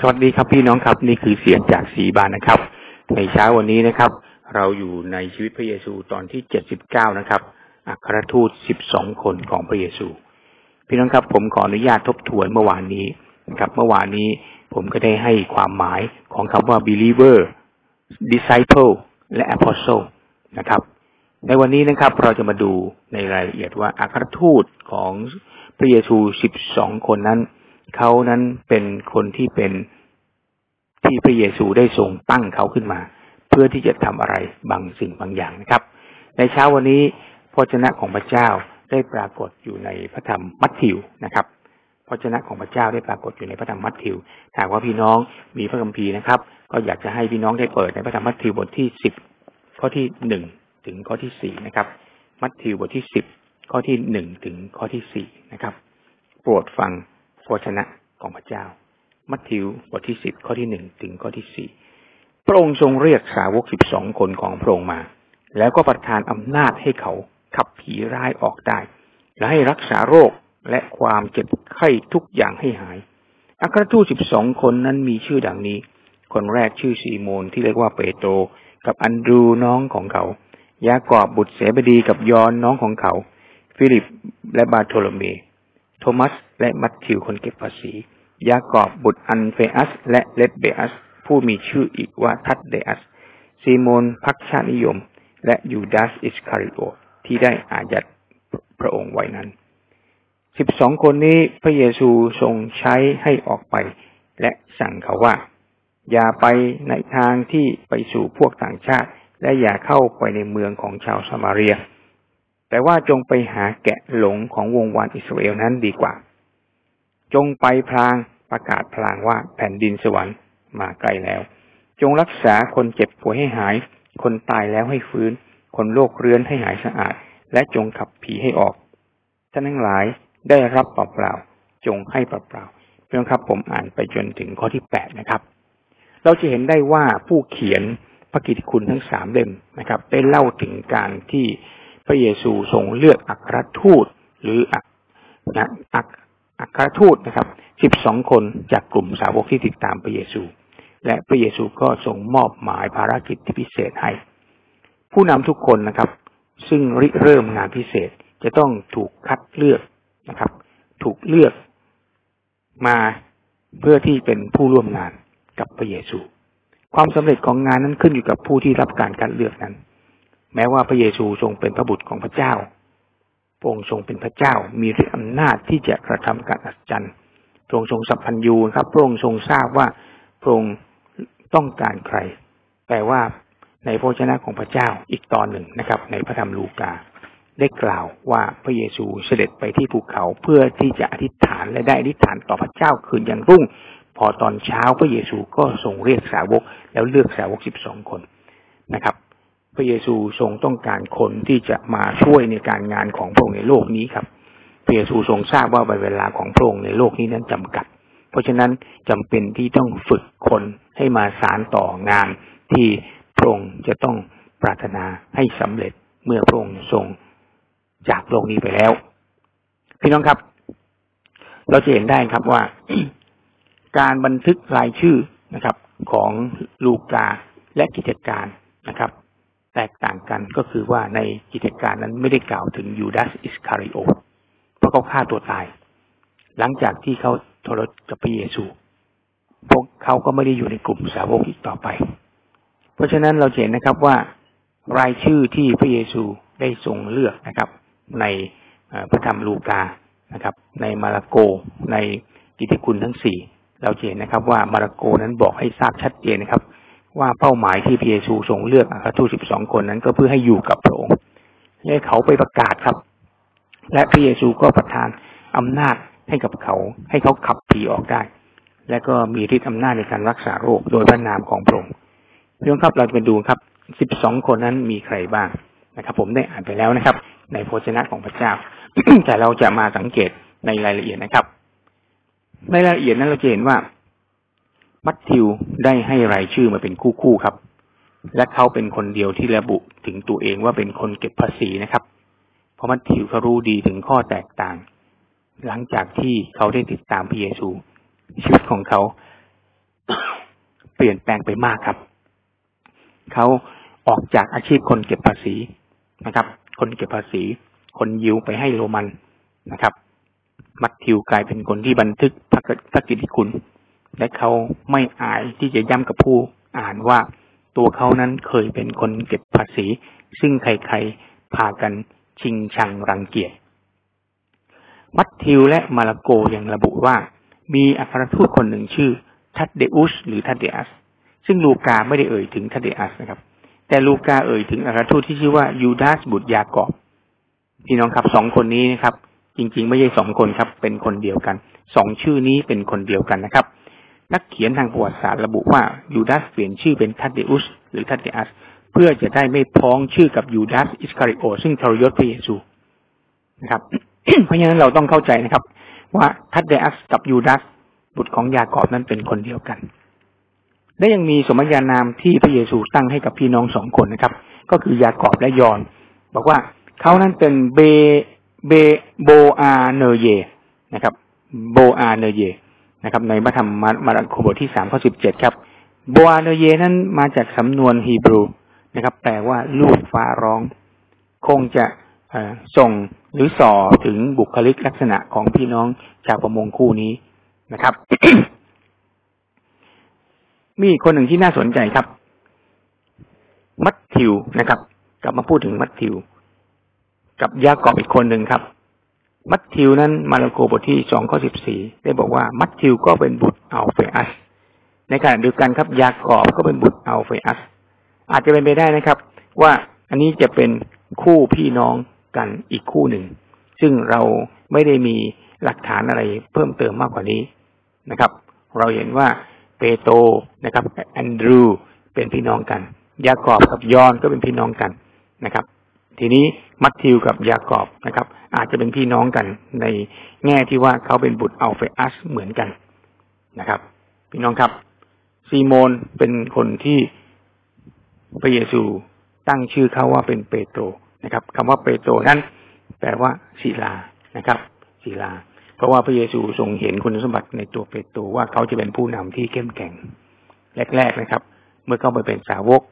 สวัสดีครับพี่น้องครับ นี่คือเสียงจากสีบานนะครับ ในเช้าวันนี้นะครับ เราอยู่ในชีวิตพระเยซูตอนที่เจ็ดสิบเก้านะครับอัครทูตสิบสองคนของพระเยซู พี่น้องครับผมขออนุญาตทบทวนเมื่อวานนี้นะครับ เมื่อวานนี้ผมก็ได้ให้ความหมายของคำว่า believer disciple และ apostle นะครับ ในวันนี้นะครับ เราจะมาดูในรายละเอียดว่าอัครทูตของพระเยซูสิบสองคนนั้น เขานั้นเป็นคนที่เป็นที่พระเยซูได้ทรงตั้งเขาขึ้นมา เพื่อที่จะทำอะไรบางสิ่งบางอย่างนะครับ ในเช้าวันนี้พระเจ้าของพระเจ้าได้ปรากฏอยู่ในพระธรรมมัทธิวนะครับพระเจ้าของพระเจ้าได้ปรากฏอยู่ในพระธรรมมัทธิวหากว่าพี่น้องมีพระคัมภีร์นะครับ ก็อยากจะให้พี่น้องได้เปิดในพระธรรมมัทธิวบทที่สิบข้อที่หนึ่งถึงข้อที่สี่นะครับ มัทธิวบทที่สิบข้อที่หนึ่งถึงข้อที่สี่นะครับ โปรดฟัง พระชนะของพระเจ้า มัทธิวบทที่สิบข้อที่หนึ่งถึงข้อที่สี่พระองค์ทรงเรียกสาวกสิบสองคนของพระองค์มา แล้วก็ประทานอำนาจให้เขาขับผีร้ายออกได้ และให้รักษาโรคและความเจ็บไข้ทุกอย่างให้หาย อัครทูตสิบสองคนนั้นมีชื่อดังนี้ คนแรกชื่อซีโมนที่เรียกว่าเปโตรกับอันดรูว์น้องของเขา ยากอบบุตรเสบดีกับยอห์นน้องของเขา ฟิลิปและบารโธโลเม โทมัส และมัทธิวคนเก็บภาษี ยากอบบุตรอัลเฟอัส และเลดเบอัส ผู้มีชื่ออีกว่าทัดเดอัส ซีโมนพรรคชาตินิยม และยูดาสอิสคาริโอทที่ได้อายัดพระองค์ไว้นั้นสิบสองคนนี้พระเยซูทรงใช้ให้ออกไป และสั่งเขาว่า อย่าไปในทางที่ไปสู่พวกต่างชาติ และอย่าเข้าไปในเมืองของชาวสมาเรีย แต่ว่าจงไปหาแกะหลงของวงวานอิสราเอลนั้นดีกว่า จงไปพลางประกาศพลางว่าแผ่นดินสวรรค์มาใกล้แล้ว จงรักษาคนเจ็บป่วยให้หาย คนตายแล้วให้ฟื้น คนโรคเรื้อนให้หายสะอาด และจงขับผีให้ออก ท่านทั้งหลายได้รับเปล่าๆจงให้เปล่าๆเพื่อนครับผมอ่านไปจนถึงข้อที่แปดนะครับ เราจะเห็นได้ว่าผู้เขียนพระกิตติคุณทั้งสามเล่มนะครับ ได้เล่าถึงการที่ พระเยซูทรงเลือกอัครทูต หรืออักอัครทูตนะครับสิบสองคนจากกลุ่มสาวกที่ติดตามพระเยซู และพระเยซูก็ทรงมอบหมายภารกิจที่พิเศษให้ ผู้นำทุกคนนะครับ ซึ่งริเริ่มงานพิเศษจะต้องถูกคัดเลือกนะครับ ถูกเลือกมาเพื่อที่เป็นผู้ร่วมงานกับพระเยซู ความสำเร็จของงานนั้นขึ้นอยู่กับผู้ที่รับการคัดเลือกนั้น แม้ว่าพระเยซูทรงเป็นพระบุตรของพระเจ้าระองค์ทรงเป็นพระเจ้า มีฤทธิอำนาจที่จะกระทำการอัศจรรย์พระองค์ทรงสัพพัญญูครับ พระองค์ทรงทราบว่าพระองค์ต้องการใคร แต่ว่าในพระชนะของพระเจ้าอีกตอนหนึ่งนะครับ ในพระธรรมลูกา ได้กล่าวว่าพระเยซูเสด็จไปที่ภูเขาเพื่อที่จะอธิษฐานและได้อธิษฐานต่อพระเจ้าคืนยังรุ่ง พอตอนเช้าพระเยซูก็ทรงเรียกสาวก แล้วเลือกสาวกสิบสองคนนะครับ พระเยซูทรงต้องการคนที่จะมาช่วยในการงานของพระองค์ในโลกนี้ครับพระเยซูทรงทราบว่าเวลาของพระองค์ในโลกนี้นั้นจำกัด เพราะฉะนั้นจำเป็นที่ต้องฝึกคนให้มาสารต่องานที่พระองค์จะต้องปรารถนาให้สำเร็จเมื่อพระองค์ทรงจากโลกนี้ไปแล้ว พี่น้องครับ เราจะเห็นได้ครับว่าการบันทึกรายชื่อนะครับ ของลูกาและกิจการนะครับ แตกต่างกันก็คือว่าในกิจการนั้นไม่ได้กล่าวถึงยูดาสอิสคาริโอเพราะเขาฆ่าตัวตาย หลังจากที่เขาทรกับพระเยซู พวกเขาก็ไม่ได้อยู่ในกลุ่มสาวกอีกต่อไป เพราะฉะนั้นเราเห็นนะครับว่ารายชื่อที่พระเยซูได้ทรงเลือกนะครับ ในพระธรรมลูกานะครับ ในมาระโกในกิติคุณทั้งสี่เราเห็นนะครับว่ามาระโกนั้นบอกให้ทราบชัดเจนนะครับ ว่าเป้าหมายที่พระเยซูทรงเลือกอัครทูตสิบสองคนนั้น ก็เพื่อให้อยู่กับพระองค์ให้เขาไปประกาศครับ และพระเยซูก็ประทานอำนาจให้กับเขา ให้เขาขับผีออกได้ และก็มีฤทธิ์อำนาจในการรักษาโรคโดยพระนามของพระองค์พี่น้องครับเราจะไปดูครับสิบสองคนนั้นมีใครบ้างนะครับ ผมได้อ่านไปแล้วนะครับ ในโพชนะของพระเจ้า แต่เราจะมาสังเกตในรายละเอียดนะครับ ในรายละเอียดนั้นเราจะเห็นว่า มัทธิวได้ให้รายชื่อมาเป็นคู่คู่ครับ และเขาเป็นคนเดียวที่ระบุถึงตัวเองว่าเป็นคนเก็บภาษีนะครับ เพราะมัทธิวเขารู้ดีถึงข้อแตกต่าง หลังจากที่เขาได้ติดตามพระเยซู ชีวิตของเขา เปลี่ยนแปลงไปมากครับ เขาออกจากอาชีพคนเก็บภาษีนะครับ คนเก็บภาษี คนยิวไปให้โรมันนะครับ มัทธิวกลายเป็นคนที่บันทึกพระกิตติคุณ และเขาไม่อายที่จะย้ำกับผู้อ่านว่า ตัวเขานั้นเคยเป็นคนเก็บภาษี ซึ่งใครๆพากันชิงชังรังเกียจมัตทิวและมารโกยังระบุว่า มีอัครทูตคนหนึ่งชื่อทัดเดอุสหรือทัดเดอัส ซึ่งลูกาไม่ได้เอ่ยถึงทัดเดอัสนะครับ แต่ลูกาเอ่ยถึงอัครทูตที่ชื่อว่ายูดาสบุตรยากอบพี่น้องครับสองคนนี้นะครับ จริงๆ ไม่ใช่สองคนครับ เป็นคนเดียวกันสองชื่อนี้เป็นคนเดียวกันนะครับ นักเขียนทางประวัติศาสตร์ระบุว่ายูดาสเปลี่ยนชื่อเป็นทัดเดอุสหรือทัดเดอัสเพื่อจะได้ไม่พ้องชื่อกับยูดาสอิสคาริโอ ซึ่งทรยศพระเยซูนะครับ เพราะฉะนั้นเราต้องเข้าใจนะครับ ว่าทัดเดอัสกับยูดาสบุตรของยากอบนั้นเป็นคนเดียวกัน และยังมีสมญานามที่พระเยซูตั้งให้กับพี่น้องสองคนนะครับ ก็คือยากอบและยอน บอกว่าเขานั้นเป็นเบเบโบอาเนเยนะครับ โบอาเนเย นะครับ ในพระธรรมมาระโคบทที่สามข้อสิบเจ็ดครับโบอาเนเยนั้นมาจากสำนวนฮีบรูนะครับ แปลว่าลูกฟ้าร้อง คงจะส่งหรือส่อถึงบุคลิกลักษณะของพี่น้องชาวประมงคู่นี้นะครับ มีคนหนึ่งที่น่าสนใจครับ มัทธิวนะครับ กลับมาพูดถึงมัทธิว กับยากอบอีกคนหนึ่งครับ มัทธิวนั้นมาระโกบทที่สองข้อสิบสี่ได้บอกว่ามัทธิวก็เป็นบุตรอัลเฟอัส ในขณะเดียวกันครับยากอบก็เป็นบุตรอัลเฟอัส อาจจะเป็นไปได้นะครับ ว่าอันนี้จะเป็นคู่พี่น้องกันอีกคู่หนึ่ง ซึ่งเราไม่ได้มีหลักฐานอะไรเพิ่มเติมมากกว่านี้นะครับ เราเห็นว่าเปโตรนะครับแอนดรูเป็นพี่น้องกัน ยากอบกับยอนก็เป็นพี่น้องกันนะครับ ทีนี้มัทธิวกับยากอบนะครับ อาจจะเป็นพี่น้องกันในแง่ที่ว่าเขาเป็นบุตรอัลเฟอัสเหมือนกันนะครับ พี่น้องครับ ซีโมนเป็นคนที่พระเยซูตั้งชื่อเขาว่าเป็นเปโตรนะครับคำว่าเปโตรนั้น แปลว่าศิลานะครับศิลา เพราะว่าพระเยซูทรงเห็นคุณสมบัติในตัวเปโตรว่าเขาจะเป็นผู้นำที่เข้มแข็งแรกๆนะครับ เมื่อเข้าไปเป็นสาวก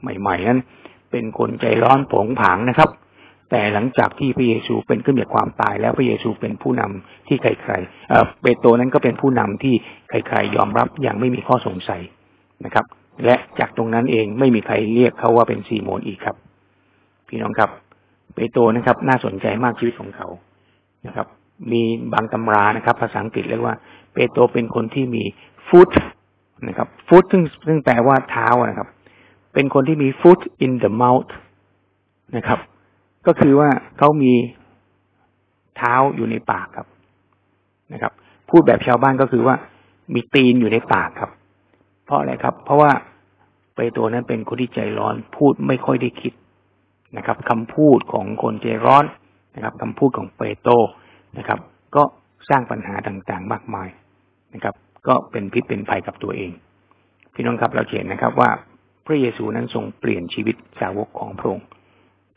ใหม่ ๆ นั้น เป็นคนใจร้อนผงผางนะครับ แต่หลังจากที่พระเยซูเป็นขึ้นจากความตาย แล้วพระเยซูเป็นผู้นำที่ใครๆเเปโตรนั้นก็เป็นผู้นำที่ใครๆยอมรับอย่างไม่มีข้อสงสัยนะครับ และจากตรงนั้นเองไม่มีใครเรียกเขาว่าเป็นซีโมนอีกครับ พี่น้องครับเปโตรนะครับ น่าสนใจมากชีวิตของเขานะครับ มีบางตำรานะครับ ภาษาอังกฤษเรียกว่า เปโตรเป็นคนที่มีฟุตนะครับฟุตซึ่งซึ่งแปลว่าเท้านะครับ เป็นคนที่มี foot in the mouth นะครับ ก็คือว่าเขามีเท้าอยู่ในปากครับนะครับ พูดแบบชาวบ้านก็คือว่ามีตีนอยู่ในปากครับ เพราะอะไรครับ เพราะว่าเปโตรนั้นเป็นคนที่ใจร้อน พูดไม่ค่อยได้คิดนะครับคำพูดของคนใจร้อนนะครับคำพูดของเปโตนะครับ ก็สร้างปัญหาต่างๆ มากมายนะครับ ก็เป็นพิษเป็นภัยกับตัวเอง พี่น้องครับเราเห็นนะครับว่า พระเยซูนั้นทรงเปลี่ยนชีวิตสาวกของพระองค์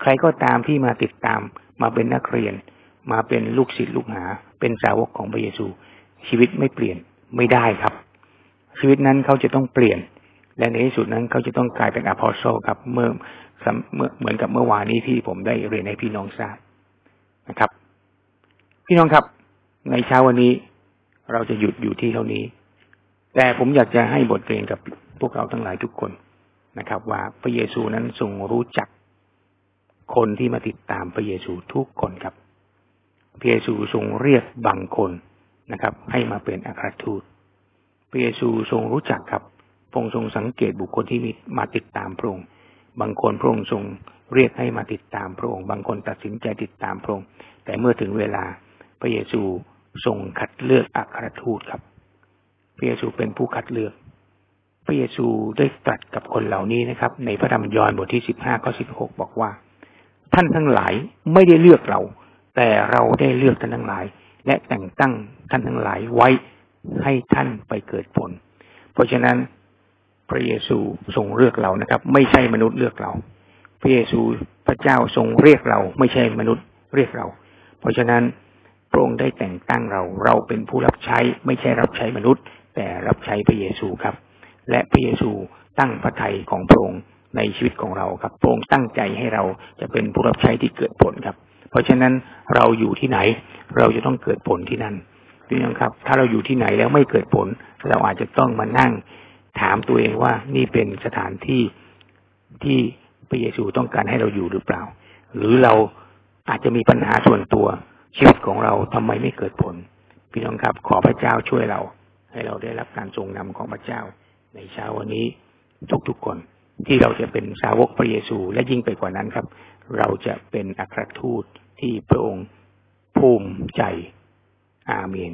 ใครก็ตามที่มาติดตามมาเป็นนักเรียน มาเป็นลูกศิษย์ลูกหา เป็นสาวกของพระเยซู ชีวิตไม่เปลี่ยนไม่ได้ครับ ชีวิตนั้นเขาจะต้องเปลี่ยน และในที่สุดนั้นเขาจะต้องกลายเป็นอพอลโซครับ เมื่อเมื่อเหมือนกับเมื่อวานนี้ที่ผมได้เรียนให้พี่น้องทราบนะครับ พี่น้องครับ ในเช้าวันนี้เราจะหยุดอยู่ที่เท่านี้ แต่ผมอยากจะให้บทเรียนกับพวกเราทั้งหลายทุกคน นะครับ ว่าพระเยซูนั้นทรงรู้จักคนที่มาติดตามพระเยซูทุกคนครับ พระเยซูทรงเรียกบางคนนะครับ ให้มาเป็นอัครทูต พระเยซูทรงรู้จักครับพระองค์ทรงสังเกตบุคคลที่มีมาติดตามพระองค์ บางคนพระองค์ทรงเรียกให้มาติดตามพระองค์ บางคนตัดสินใจติดตามพระองค์ แต่เมื่อถึงเวลาพระเยซูทรงคัดเลือกอัครทูตครับ พระเยซูเป็นผู้คัดเลือก พระเยซูได้ตรัสกับคนเหล่านี้นะครับ ในพระธรรมยอห์นบทที่สิบห้าข้อสิบหกบอกว่า ท่านทั้งหลายไม่ได้เลือกเรา แต่เราได้เลือกท่านทั้งหลาย และแต่งตั้งท่านทั้งหลายไว้ให้ท่านไปเกิดผล เพราะฉะนั้นพระเยซูทรงเลือกเรานะครับ ไม่ใช่มนุษย์เลือกเรา พระเยซูพระเจ้าทรงเรียกเรา ไม่ใช่มนุษย์เรียกเรา เพราะฉะนั้นพระองค์ได้แต่งตั้งเรา เราเป็นผู้รับใช้ ไม่ใช่รับใช้มนุษย์ แต่รับใช้พระเยซูครับ และพระเยซูตั้งพระทัยของพระองค์ในชีวิตของเราครับพระองค์ตั้งใจให้เราจะเป็นผู้รับใช้ที่เกิดผลครับ เพราะฉะนั้นเราอยู่ที่ไหน เราจะต้องเกิดผลที่นั่นพี่น้องครับ ถ้าเราอยู่ที่ไหนแล้วไม่เกิดผล เราอาจจะต้องมานั่งถามตัวเองว่านี่เป็นสถานที่ที่พระเยซูต้องการให้เราอยู่หรือเปล่า หรือเราอาจจะมีปัญหาส่วนตัวชีวิตของเราทำไมไม่เกิดผล พี่น้องครับ ขอพระเจ้าช่วยเรา ให้เราได้รับการทรงนำของพระเจ้า ในเช้าวันนี้ทุกๆคน ที่เราจะเป็นสาวกพระเยซู และยิ่งไปกว่านั้นครับ เราจะเป็นอัครทูตที่พระองค์ภูมิใจอาเมน